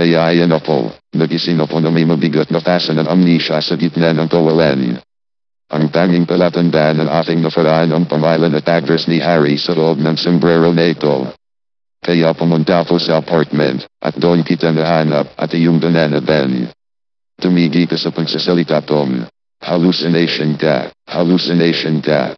Kaya ayan ako, nagising ako na may mabigat na fasa ng amnesia sa gitna ng kawalan. Ang tanging palatandaan ng aking nafaraan ang pangalan at address ni Harry sa loob ng sombrero na ito. Kaya pumunta ako sa apartment, at doon kita nahanap at iyong banana Ben. Tumigi ka sa pagsasalita Tom. Hallucination ka, hallucination ka.